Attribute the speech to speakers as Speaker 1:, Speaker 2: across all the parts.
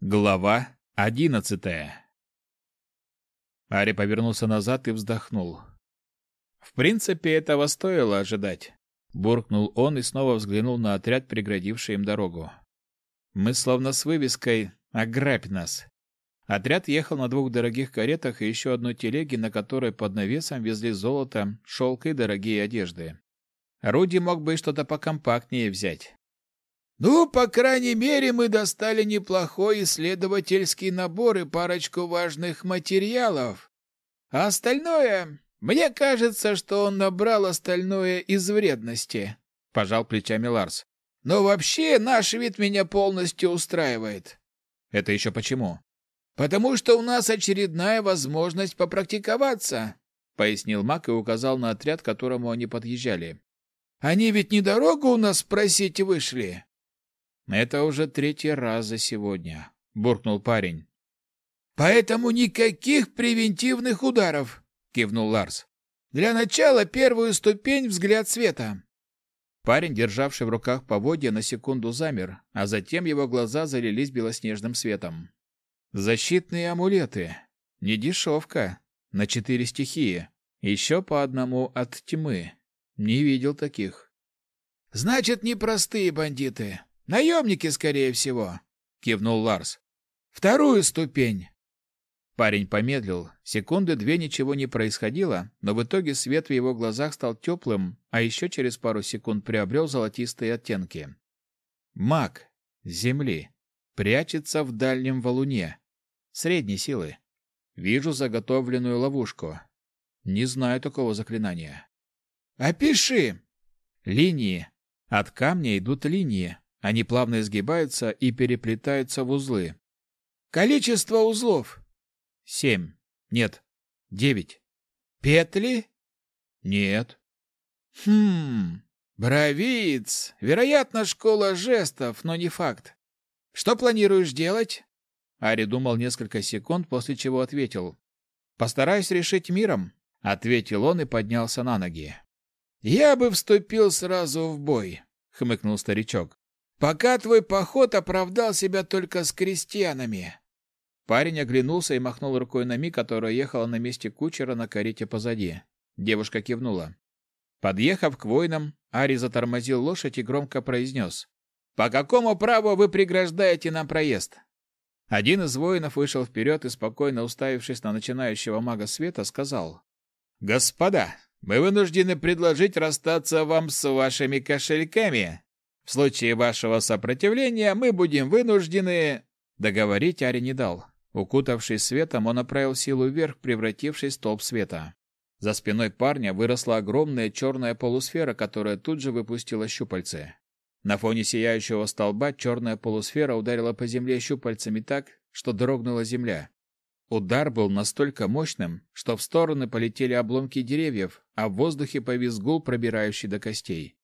Speaker 1: Глава одиннадцатая Ари повернулся назад и вздохнул. В принципе, этого стоило ожидать. Буркнул он и снова взглянул на отряд, преградивший им дорогу. Мы словно с вывеской «Ограбь нас». Отряд ехал на двух дорогих каретах и еще одной телеге, на которой под навесом везли золото, шелк и дорогие одежды. Руди мог бы что-то покомпактнее взять.
Speaker 2: Ну, по крайней мере, мы достали неплохой исследовательский набор и парочку важных материалов. А остальное... Мне кажется, что он набрал остальное из вредности, — пожал плечами Ларс. Но вообще наш вид меня полностью устраивает.
Speaker 1: Это еще почему?
Speaker 2: Потому что у нас очередная возможность попрактиковаться, — пояснил Мак и указал на отряд, к которому они подъезжали. Они ведь не дорогу у нас спросить вышли.
Speaker 1: Это уже третий раз за сегодня, буркнул парень.
Speaker 2: Поэтому никаких превентивных ударов, кивнул Ларс. Для начала первую ступень взгляд света.
Speaker 1: Парень, державший в руках поводья, на секунду замер, а затем его глаза залились белоснежным светом. Защитные амулеты. Не дешевка. На четыре стихии. Еще по одному от тьмы. Не видел таких.
Speaker 2: Значит, непростые бандиты. Наемники, скорее всего, кивнул Ларс. Вторую ступень.
Speaker 1: Парень помедлил. Секунды две ничего не происходило, но в итоге свет в его глазах стал теплым, а еще через пару секунд приобрел золотистые оттенки. Маг земли прячется в дальнем валуне. Средней силы. Вижу заготовленную ловушку. Не знаю такого заклинания.
Speaker 2: Опиши.
Speaker 1: Линии. От камня идут линии, они плавно изгибаются и переплетаются в узлы.
Speaker 2: Количество узлов?
Speaker 1: Семь. Нет, девять.
Speaker 2: Петли?
Speaker 1: Нет.
Speaker 2: Хм, бровиц. Вероятно, школа жестов, но не факт. Что планируешь делать?
Speaker 1: Ари думал несколько секунд, после чего ответил. «Постараюсь решить миром», — ответил он и поднялся на ноги.
Speaker 2: «Я бы вступил сразу в бой», — хмыкнул старичок. Пока твой поход оправдал себя только с крестьянами.
Speaker 1: Парень оглянулся и махнул рукой на Ми, которая ехала на месте кучера на карете позади. Девушка кивнула. Подъехав к воинам, Ари затормозил лошадь и громко произнес. «По какому праву вы преграждаете нам проезд?» Один из воинов вышел вперед и, спокойно уставившись на начинающего мага света, сказал. «Господа, мы вынуждены предложить расстаться вам с вашими кошельками. В случае вашего сопротивления мы будем вынуждены...» Договорить Ари не дал. Укутавшись светом, он направил силу вверх, превратившись в столб света. За спиной парня выросла огромная черная полусфера, которая тут же выпустила щупальце. На фоне сияющего столба черная полусфера ударила по земле щупальцами так, что дрогнула земля. Удар был настолько мощным, что в стороны полетели обломки деревьев, а в воздухе повис гул, пробирающий до костей.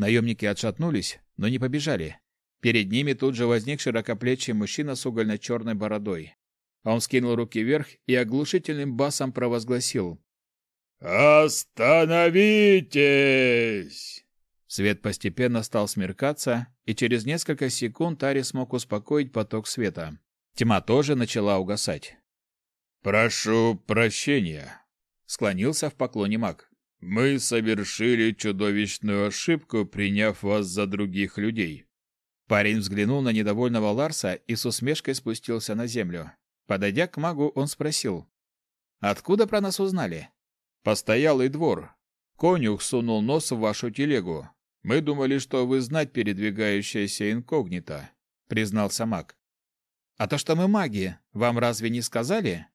Speaker 1: Наемники отшатнулись, но не побежали. Перед ними тут же возник широкоплечий мужчина с угольно-черной бородой. Он скинул руки вверх и оглушительным басом провозгласил. «Остановитесь!» Свет постепенно стал смеркаться, и через несколько секунд Ари смог успокоить поток света. Тьма тоже начала угасать. «Прошу прощения», — склонился в поклоне маг. Мы совершили чудовищную ошибку, приняв вас за других людей. Парень взглянул на недовольного Ларса и с усмешкой спустился на землю. Подойдя к магу, он спросил: "Откуда про нас узнали?" "Постоялый двор. Конюх сунул нос в вашу телегу. Мы думали, что вы знать передвигающаяся инкогнито", признался маг. "А то, что мы маги, вам разве не сказали?"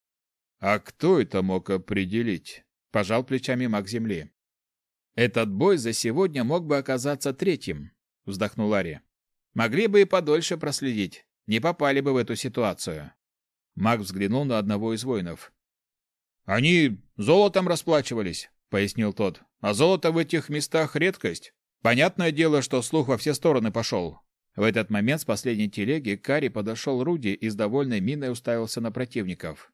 Speaker 1: "А кто это мог определить?" Пожал плечами маг земли. Этот бой за сегодня мог бы оказаться третьим, вздохнул Ари. Могли бы и подольше проследить, не попали бы в эту ситуацию. Маг взглянул на одного из воинов. Они золотом расплачивались, пояснил тот. А золото в этих местах редкость. Понятное дело, что слух во все стороны пошел. В этот момент с последней телеги Кари подошел Руди и с довольной миной уставился на противников.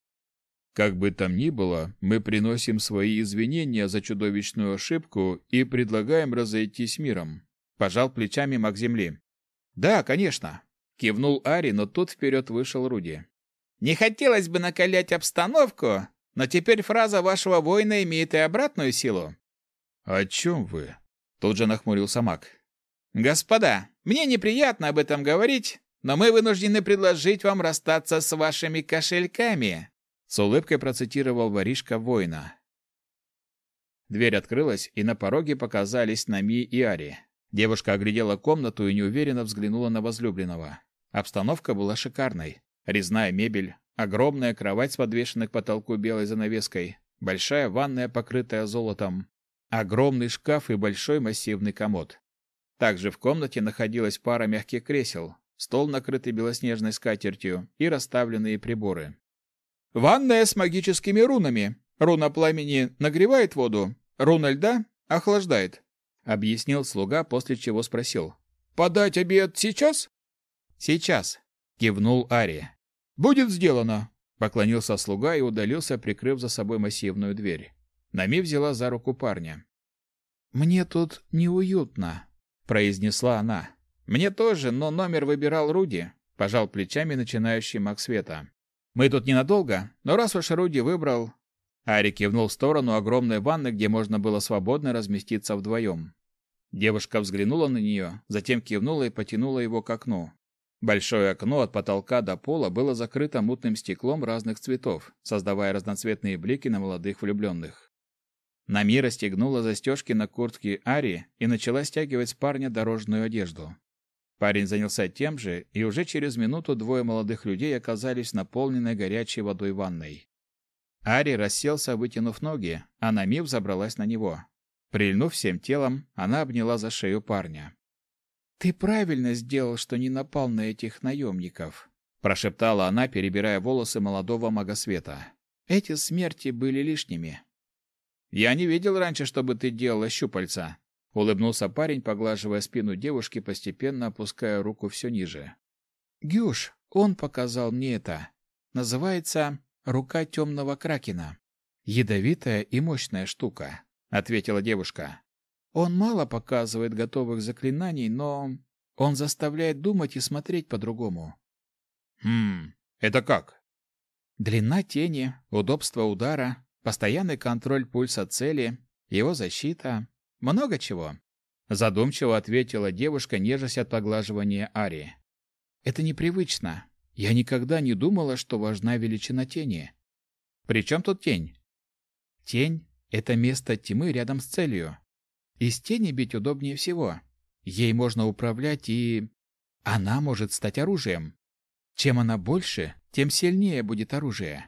Speaker 1: Как бы там ни было, мы приносим свои извинения за чудовищную ошибку и предлагаем разойтись миром. Пожал плечами маг земли. Да, конечно, кивнул Ари, но тут вперед вышел Руди.
Speaker 2: Не хотелось бы накалять обстановку, но теперь фраза вашего воина имеет и обратную силу.
Speaker 1: О чем вы? Тут же нахмурился Мак.
Speaker 2: Господа, мне неприятно об этом говорить, но мы вынуждены предложить вам расстаться с вашими кошельками.
Speaker 1: С улыбкой процитировал воришка воина. Дверь открылась, и на пороге показались Нами и Ари. Девушка оглядела комнату и неуверенно взглянула на возлюбленного. Обстановка была шикарной. Резная мебель, огромная кровать с подвешенной к потолку белой занавеской, большая ванная, покрытая золотом, огромный шкаф и большой массивный комод. Также в комнате находилась пара мягких кресел, стол, накрытый белоснежной скатертью, и расставленные приборы.
Speaker 2: «Ванная с магическими рунами. Руна пламени нагревает воду, руна льда охлаждает», — объяснил слуга, после чего спросил. «Подать обед сейчас?»
Speaker 1: «Сейчас», — кивнул Ари.
Speaker 2: «Будет сделано», —
Speaker 1: поклонился слуга и удалился, прикрыв за собой массивную дверь. Нами взяла за руку парня.
Speaker 2: «Мне тут неуютно», произнесла она. Мне тоже, но номер выбирал Руди, пожал плечами начинающий маг света. Мы тут ненадолго, но раз уж Руди выбрал, Ари кивнул в сторону огромной ванны, где можно было свободно разместиться вдвоем. Девушка взглянула на нее, затем кивнула и потянула его к окну. Большое окно от потолка до пола было закрыто мутным стеклом разных цветов, создавая разноцветные блики на молодых влюбленных. Нами расстегнула застежки на куртке Ари и начала стягивать с парня дорожную одежду. Парень занялся тем же, и уже через минуту двое молодых людей оказались в наполненной горячей водой ванной. Ари расселся, вытянув ноги, а Нами взобралась на него. Прильнув всем телом, она обняла за шею парня. «Ты правильно сделал, что не напал на этих наемников», прошептала она, перебирая волосы молодого мага света. «Эти смерти были лишними. Я не видел раньше, чтобы ты делала щупальца, улыбнулся парень, поглаживая спину девушки, постепенно опуская руку все ниже. Гюш, он показал мне это. Называется рука темного кракена. Ядовитая и мощная штука, ответила девушка. Он мало показывает готовых заклинаний, но он заставляет думать и смотреть по-другому.
Speaker 1: Хм, это как?
Speaker 2: Длина тени, удобство удара, постоянный контроль пульса цели, его защита, много чего. Задумчиво ответила девушка, нежась от поглаживания Ари. Это непривычно. Я никогда не думала, что важна величина тени. При чем тут тень? Тень — это место тьмы рядом с целью. Из тени бить удобнее всего. Ей можно управлять и... Она может стать оружием. Чем она больше, тем сильнее будет оружие.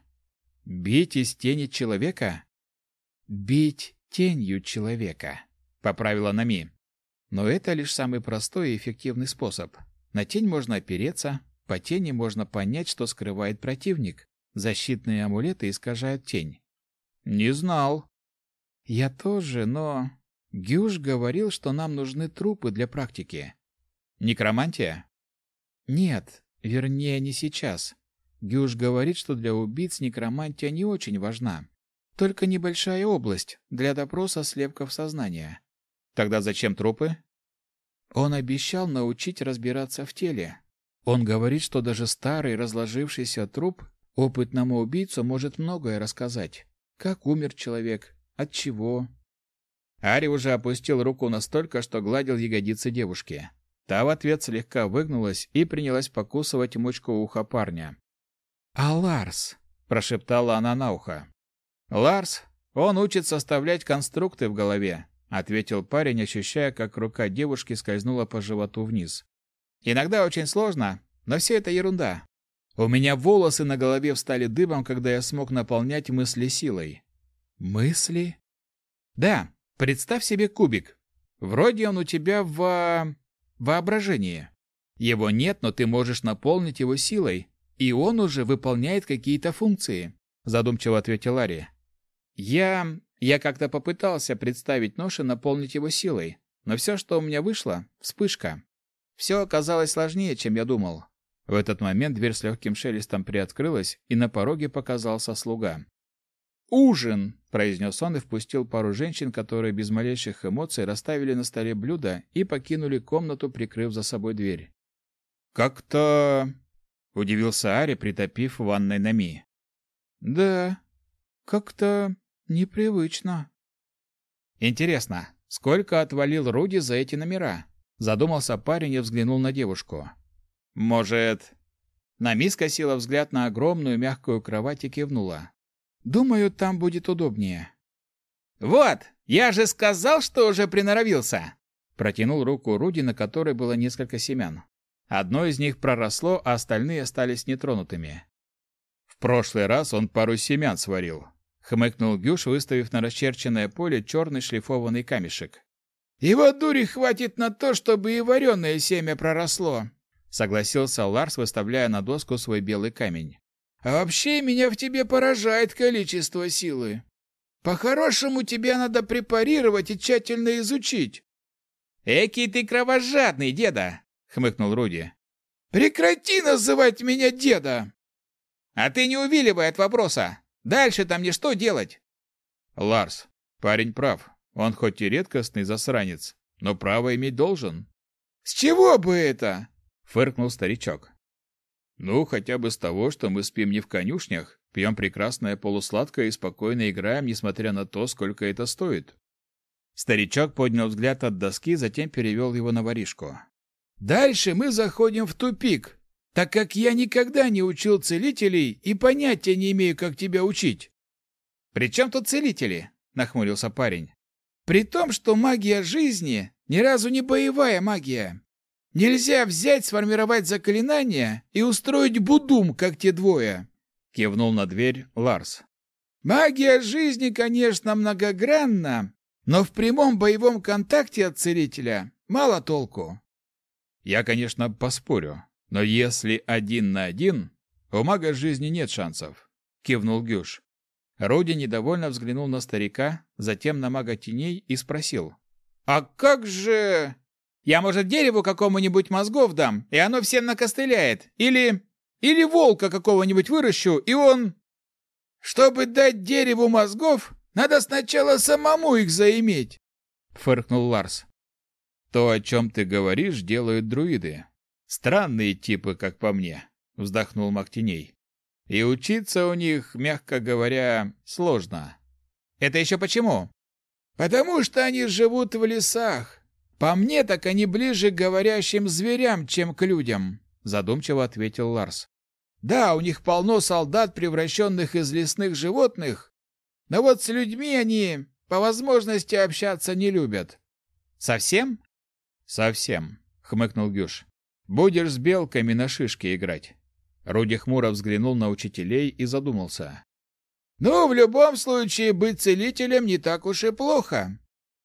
Speaker 2: Бить из тени человека? Бить тенью человека, поправила Нами. Но это лишь самый простой и эффективный способ. На тень можно опереться, по тени можно понять, что скрывает противник. Защитные амулеты искажают тень.
Speaker 1: Не знал.
Speaker 2: Я тоже, но Гюш говорил, что нам нужны трупы для практики.
Speaker 1: Некромантия?
Speaker 2: Нет, вернее, не сейчас. Гюш говорит, что для убийц некромантия не очень важна. Только небольшая область для допроса слепков сознания.
Speaker 1: Тогда зачем трупы?
Speaker 2: Он обещал научить разбираться в теле. Он говорит, что даже старый разложившийся труп опытному убийцу может многое рассказать. Как умер человек, от чего.
Speaker 1: Ари уже опустил руку настолько, что гладил ягодицы девушки. Та в ответ слегка выгнулась и принялась покусывать мочку уха парня.
Speaker 2: «А Ларс?» – прошептала она на ухо.
Speaker 1: «Ларс, он учит составлять конструкты в голове», – ответил парень, ощущая, как рука девушки скользнула по животу вниз. «Иногда очень сложно, но все это ерунда. У меня волосы на голове встали дыбом, когда я смог наполнять мысли силой».
Speaker 2: «Мысли?»
Speaker 1: «Да, представь себе кубик. Вроде он у тебя в... воображении. Его нет, но ты можешь наполнить его силой, и он уже выполняет какие-то функции, задумчиво ответил Ари. Я я как-то попытался представить нож и наполнить его силой, но все, что у меня вышло вспышка. Все оказалось сложнее, чем я думал. В этот момент дверь с легким шелестом приоткрылась, и на пороге показался слуга. «Ужин!» – произнес он и впустил пару женщин, которые без малейших эмоций расставили на столе блюда и покинули комнату, прикрыв за собой дверь. Как-то удивился Ари, притопив ванной Нами.
Speaker 2: Да, как-то непривычно.
Speaker 1: Интересно, сколько отвалил Руди за эти номера? Задумался парень и взглянул на девушку. Может, Нами скосила взгляд на огромную мягкую кровать и кивнула.
Speaker 2: Думаю, там будет удобнее.
Speaker 1: Вот, я же сказал, что уже приноровился. Протянул руку Руди, на которой было несколько семян. Одно из них проросло, а остальные остались нетронутыми. В прошлый раз он пару семян сварил. Хмыкнул Гюш, выставив на расчерченное поле черный шлифованный камешек.
Speaker 2: «Его дури хватит на то, чтобы и вареное семя проросло»,
Speaker 1: согласился Ларс, выставляя на доску свой белый камень.
Speaker 2: «А вообще меня в тебе поражает количество силы. По-хорошему тебе надо препарировать и тщательно изучить».
Speaker 1: «Экий ты кровожадный, деда!» хмыкнул Руди.
Speaker 2: Прекрати называть меня деда.
Speaker 1: А ты не увиливай от вопроса. Дальше там мне что делать? Ларс, парень прав. Он хоть и редкостный засранец, но право иметь должен.
Speaker 2: С чего бы это?
Speaker 1: фыркнул старичок. Ну, хотя бы с того, что мы спим не в конюшнях, пьем прекрасное полусладкое и спокойно играем, несмотря на то, сколько это стоит. Старичок поднял взгляд от доски, затем перевел его на воришку.
Speaker 2: Дальше мы заходим в тупик, так как я никогда не учил целителей и понятия не имею, как тебя учить.
Speaker 1: При чем тут целители? нахмурился парень.
Speaker 2: При том, что магия жизни ни разу не боевая магия. Нельзя взять, сформировать заклинание и устроить будум, как те двое.
Speaker 1: Кивнул на дверь Ларс.
Speaker 2: Магия жизни, конечно, многогранна, но в прямом боевом контакте от целителя мало толку.
Speaker 1: Я, конечно, поспорю, но если один на один, у мага жизни нет шансов, кивнул Гюш. Роди недовольно взглянул на старика, затем на мага теней и спросил: "А как же я, может, дереву какому-нибудь мозгов дам, и оно всем накостыляет, или или волка какого-нибудь выращу, и он
Speaker 2: чтобы дать дереву мозгов, надо сначала самому их заиметь, фыркнул Ларс.
Speaker 1: То, о чем ты говоришь, делают друиды. Странные типы, как по мне, вздохнул Мактиней. И учиться у них, мягко говоря, сложно.
Speaker 2: Это еще почему? Потому что они живут в лесах. По мне, так они ближе к говорящим зверям, чем к людям, задумчиво ответил Ларс. Да, у них полно солдат, превращенных из лесных животных, но вот с людьми они по возможности общаться не любят.
Speaker 1: Совсем? Совсем, хмыкнул Гюш. Будешь с белками на шишке играть. Руди хмуро взглянул на учителей и задумался.
Speaker 2: Ну, в любом случае быть целителем не так уж и плохо.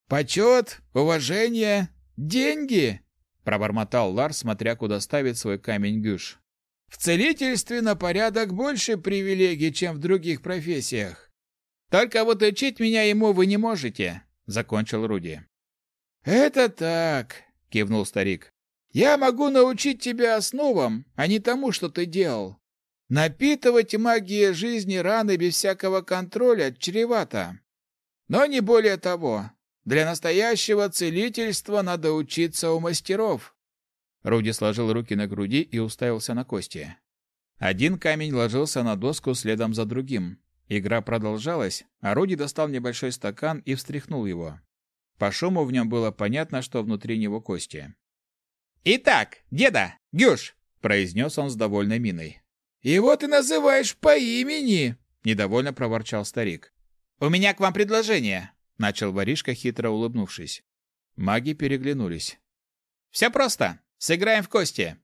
Speaker 2: Почет, уважение, деньги, пробормотал Ларс, смотря куда ставит свой камень Гюш. В целительстве на порядок больше привилегий, чем в других профессиях.
Speaker 1: Только вот учить меня ему вы не можете, закончил Руди.
Speaker 2: Это так, кивнул старик. Я могу научить тебя основам, а не тому, что ты делал. Напитывать магией жизни раны без всякого контроля чревато. Но не более того. Для настоящего целительства надо учиться у мастеров.
Speaker 1: Руди сложил руки на груди и уставился на кости. Один камень ложился на доску следом за другим. Игра продолжалась, а Руди достал небольшой стакан и встряхнул его. По шуму в нем было понятно, что внутри него кости. «Итак, деда, Гюш!» — произнес он с довольной миной.
Speaker 2: «Его ты называешь по имени!»
Speaker 1: — недовольно проворчал старик. «У меня к вам предложение!» — начал воришка, хитро улыбнувшись. Маги переглянулись. «Все просто. Сыграем в кости.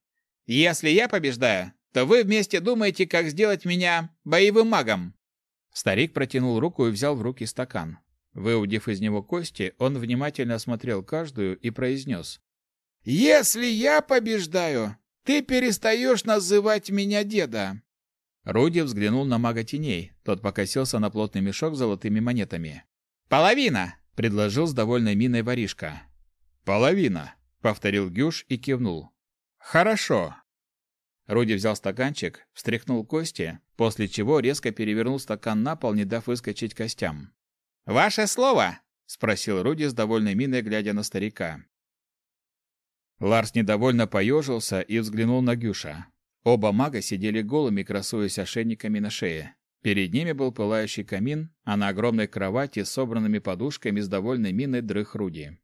Speaker 1: Если я побеждаю, то вы вместе думаете, как сделать меня боевым магом». Старик протянул руку и взял в руки стакан. Выудив из него кости, он внимательно осмотрел каждую и произнес.
Speaker 2: «Если я побеждаю, ты перестаешь называть меня деда».
Speaker 1: Руди взглянул на мага теней. Тот покосился на плотный мешок с золотыми монетами. «Половина!» — предложил с довольной миной воришка. «Половина!» — повторил Гюш и кивнул. «Хорошо!» Руди взял стаканчик, встряхнул кости, после чего резко перевернул стакан на пол, не дав выскочить костям. «Ваше слово?» — спросил Руди с довольной миной, глядя на старика. Ларс недовольно поежился и взглянул на Гюша. Оба мага сидели голыми, красуясь ошейниками на шее. Перед ними был пылающий камин, а на огромной кровати с собранными подушками с довольной миной дрых Руди.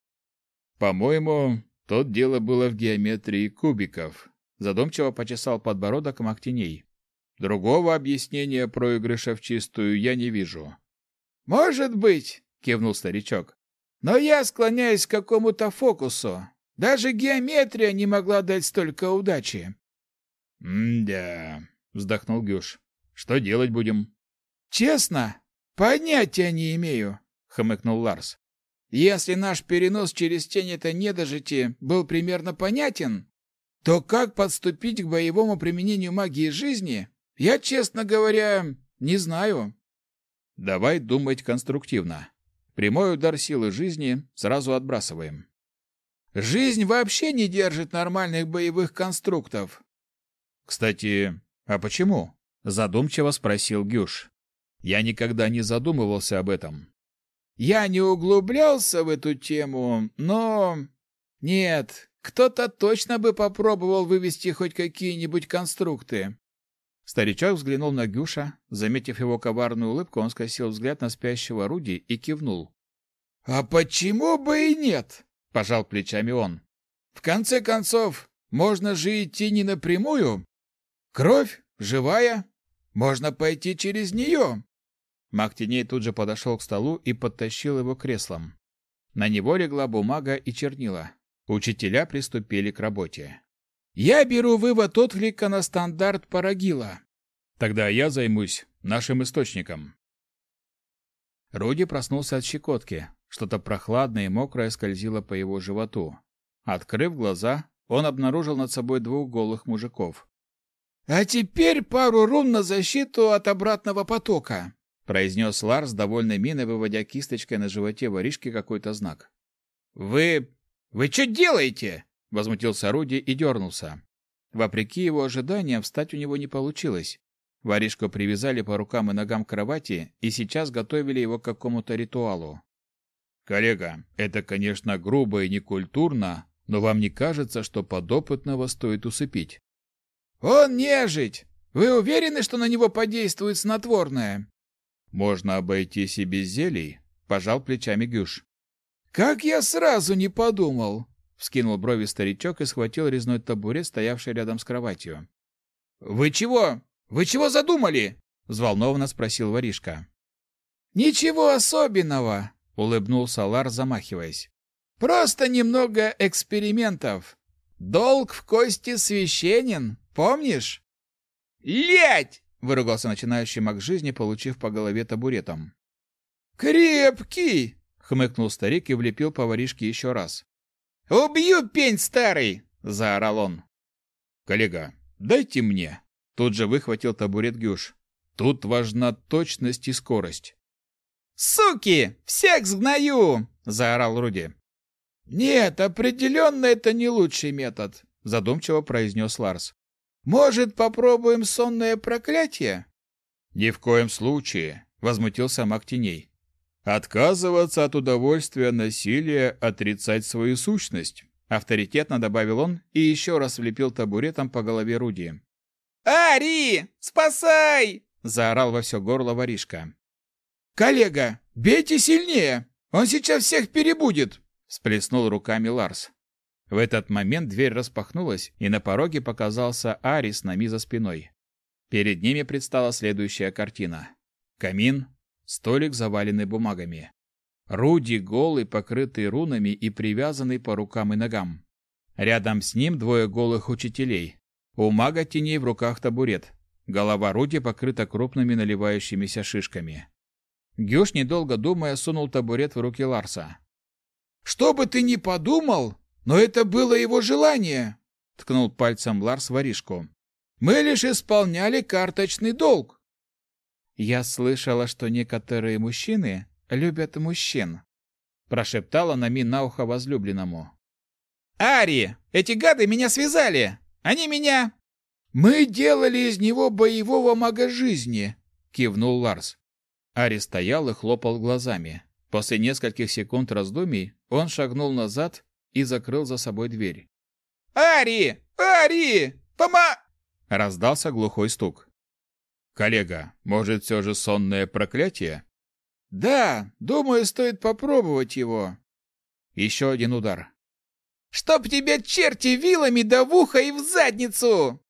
Speaker 1: «По-моему, тут дело было в геометрии кубиков», задумчиво почесал подбородок Мактиней. «Другого объяснения проигрыша в чистую я не вижу».
Speaker 2: «Может быть», — кивнул старичок. «Но я склоняюсь к какому-то фокусу. Даже геометрия не могла дать столько удачи.
Speaker 1: «М-да», — вздохнул Гюш. «Что делать будем?»
Speaker 2: «Честно, понятия не имею», — хмыкнул Ларс. «Если наш перенос через тень это недожитие был примерно понятен, то как подступить к боевому применению магии жизни, я, честно говоря, не знаю».
Speaker 1: «Давай думать конструктивно. Прямой удар силы жизни сразу отбрасываем.
Speaker 2: Жизнь вообще не держит нормальных боевых конструктов.
Speaker 1: Кстати, а почему? задумчиво спросил Гюш. Я никогда не задумывался об этом.
Speaker 2: Я не углублялся в эту тему, но нет, кто-то точно бы попробовал вывести хоть какие-нибудь конструкты.
Speaker 1: Старичок взглянул на Гюша, заметив его коварную улыбку, он скосил взгляд на спящего Руди и кивнул.
Speaker 2: А почему бы и нет?
Speaker 1: — пожал плечами он.
Speaker 2: «В конце концов, можно же идти не напрямую. Кровь живая, можно пойти через нее».
Speaker 1: Маг теней тут же подошел к столу и подтащил его креслом. На него легла бумага и чернила. Учителя приступили к работе.
Speaker 2: «Я беру вывод отклика на стандарт Парагила».
Speaker 1: «Тогда я займусь нашим источником». Руди проснулся от щекотки. Что-то прохладное и мокрое скользило по его животу. Открыв глаза, он обнаружил над собой двух голых мужиков.
Speaker 2: «А теперь пару рун на защиту от обратного потока»,
Speaker 1: произнес Ларс, довольной миной, выводя кисточкой на животе воришки какой-то знак.
Speaker 2: «Вы... вы что делаете?»
Speaker 1: возмутился Руди и дернулся. Вопреки его ожиданиям, встать у него не получилось. Воришку привязали по рукам и ногам к кровати и сейчас готовили его к какому-то ритуалу. Коллега, это, конечно, грубо и некультурно, но вам не кажется, что подопытного стоит усыпить?
Speaker 2: Он нежить. Вы уверены, что на него подействует снотворное?
Speaker 1: Можно обойтись и без зелий, пожал плечами Гюш.
Speaker 2: Как я сразу не подумал, вскинул брови старичок и схватил резной табурет, стоявший рядом с кроватью. Вы чего? Вы чего задумали? взволнованно спросил воришка. Ничего особенного, улыбнулся Лар, замахиваясь. Просто немного экспериментов. Долг в кости священен, помнишь? Лять! выругался начинающий маг жизни, получив по голове табуретом. Крепкий! хмыкнул старик и влепил по воришке еще раз. Убью пень старый, заорал он.
Speaker 1: Коллега, дайте мне. Тут же выхватил табурет Гюш. Тут важна точность и скорость.
Speaker 2: «Суки! Всех сгною!» — заорал Руди. «Нет, определенно это не лучший метод», — задумчиво произнес Ларс. «Может, попробуем сонное проклятие?»
Speaker 1: «Ни в коем случае», — возмутился маг теней. «Отказываться от удовольствия насилия, отрицать свою сущность», — авторитетно добавил он и еще раз влепил табуретом по голове Руди.
Speaker 2: «Ари! Спасай!» — заорал во все горло воришка. «Коллега, бейте сильнее! Он сейчас всех перебудет!» — сплеснул руками Ларс.
Speaker 1: В этот момент дверь распахнулась, и на пороге показался Ари с нами за спиной. Перед ними предстала следующая картина. Камин, столик, заваленный бумагами. Руди голый, покрытый рунами и привязанный по рукам и ногам. Рядом с ним двое голых учителей. У мага теней в руках табурет. Голова Руди покрыта крупными наливающимися шишками. Гюш, недолго думая, сунул табурет в руки Ларса.
Speaker 2: «Что бы ты ни подумал, но это было его желание!» — ткнул пальцем Ларс воришку. «Мы лишь исполняли карточный долг!»
Speaker 1: «Я слышала, что некоторые мужчины любят мужчин», — прошептала Нами на ухо возлюбленному.
Speaker 2: «Ари, эти гады меня связали! Они меня...» «Мы делали из него боевого мага жизни», — кивнул Ларс.
Speaker 1: Ари стоял и хлопал глазами. После нескольких секунд раздумий он шагнул назад и закрыл за собой дверь.
Speaker 2: Ари! Ари! Пома...»
Speaker 1: Раздался глухой стук. «Коллега, может, все же сонное проклятие?»
Speaker 2: «Да, думаю, стоит попробовать его».
Speaker 1: Еще один удар.
Speaker 2: «Чтоб тебе черти вилами да в ухо и в задницу!»